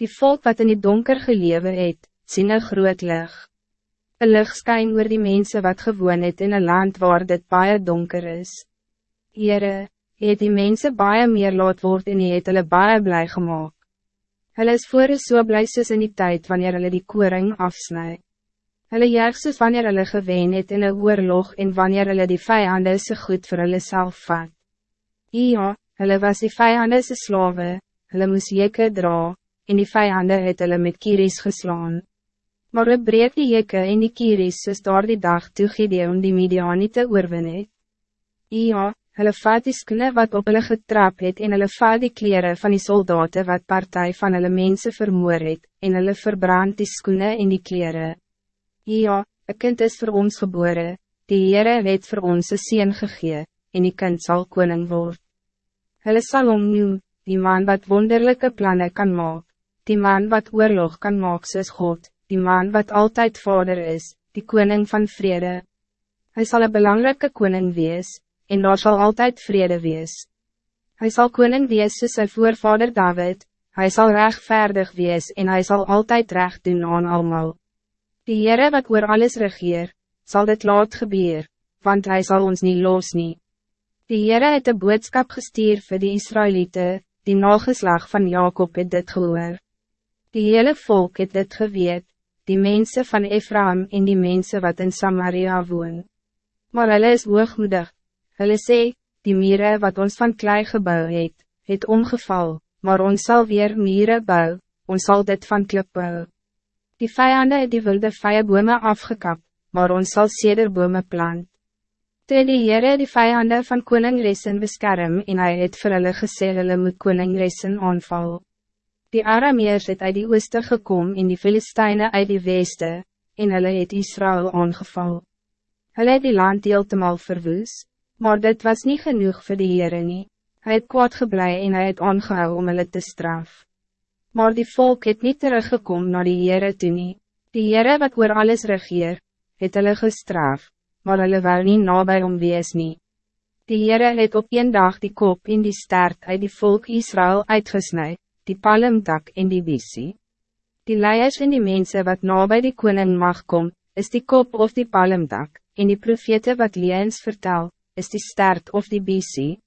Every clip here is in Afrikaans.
Die volk wat in die donker gelewe het, sien een groot lig. Een lig skyn oor die mensen wat gewoon het in een land waar dit baie donker is. Heere, het die mensen baie meer laat word en het hulle baie blij gemaakt. Hulle is voor so blij soos in die tijd wanneer hulle die koring afsnij. Hulle juig soos wanneer hulle geween het in een oorlog en wanneer hulle die vijanden so goed voor hulle self vat. Ja, hulle was die vijanden se slawe, hulle moes jekke dra, en die vijanden het hulle met kieries geslaan. Maar we breek die jekke en die kieries soos daar die dag toe Gideon die Midianite oorwin het. Ja, hulle vat die skoene wat op hulle getrap het en hulle vat die kleren van die soldaten wat partij van hulle mensen vermoor het, en hulle verbrand die skoene en die kleren. Ja, een kind is voor ons geboren, die Heere het voor ons een sien gegee, en die kind zal koning word. Hulle sal omnieuw, die man wat wonderlijke plannen kan maken die man wat oorlog kan maak soos God, die man wat altijd vader is, die koning van vrede. Hij zal een belangrijke koning wees, en daar zal altijd vrede wees. Hij zal koning wees soos sy voorvader David, hij zal rechtvaardig wees en hij zal altijd recht doen aan allemaal. Die Heere wat oor alles regeer, zal dit laat gebeur, want hij zal ons niet los nie. Die Heere het een boodskap gestuur vir die Israëlieten, die nageslag van Jacob het dit gehoor. Die hele volk het dit geweet, die mensen van Ephraim en die mensen wat in Samaria woon. Maar hulle is hoogmoedig, hulle sê, die mieren wat ons van klei gebouw het, het omgeval, maar ons zal weer mieren bou, ons zal dit van klip bou. Die vijanden het die wilde vijabome afgekap, maar ons zal cederbome plant. Toe die Heere die vijanden van koning Resen beskerm en hy het vir hulle gesê hulle moet koning Resen aanval. Die Arameers het uit die ooste gekom en die Filisteine uit die weste, en hulle het Israël aangeval. Hulle het die land heeltemal verwoes, maar dit was niet genoeg voor die Heere nie. Hy het kwaad geblei en hy het aangehou om hulle te straf. Maar die volk het niet teruggekom naar die Heere toe nie. Die Heere wat oor alles regeer, het hulle gestraf, maar hulle wel nie nabij om wees nie. Die Heere het op een dag die kop in die stert uit die volk Israël uitgesnijd die palmtak en die visie. Die leiers en die mensen wat na bij die koning mag kom, is die kop of die palmtak, en die profete wat leens vertel, is die stert of die visie.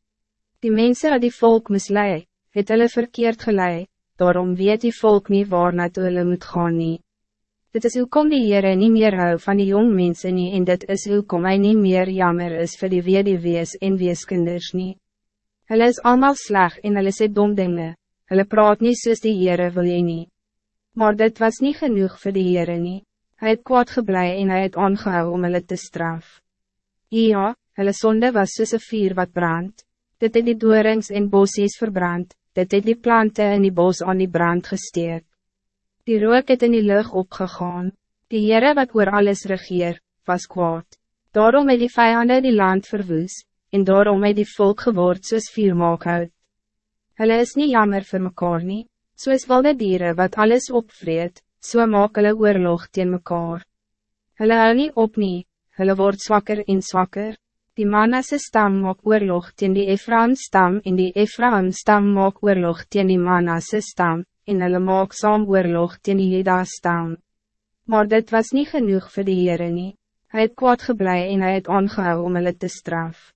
Die mensen wat die volk mislei, het hulle verkeerd gelei, daarom weet die volk niet waar naartoe hulle moet gaan nie. Dit is kom die Heere nie meer hou van die jong mensen nie en dit is kom hy nie meer jammer is vir die wees en weeskinders nie. Hulle is allemaal sleg en hulle sê dom dinge, Hulle praat niet soos die Heere wil jy nie. Maar dit was niet genoeg voor die Heere nie. Hy het kwaad geblei en hy het aangehou om hulle te straf. Ja, hulle sonde was soos een vuur wat brand. Dit het die doorings en bossies verbrand, dit het die planten in die bos aan die brand gesteek. Die rook het in die lucht opgegaan. Die Heere wat oor alles regeer, was kwaad. Daarom het die vijanden die land verwoes, en daarom het die volk geword soos vuur maak uit. Hulle is niet jammer voor mekaar nie, soos wilde dieren wat alles opvreet, so maak hulle oorlog teen mekaar. Hulle hou nie op nie, hulle word zwakker en zwakker. Die Manasse stam maak oorlog teen die Ephraim stam en die Ephraim stam maak oorlog teen die Manasse stam, en hulle maak saam oorlog teen die Jeda stam. Maar dit was niet genoeg voor de Heere nie. Hy het kwaad geblei en hy het aangehou om hulle te straf.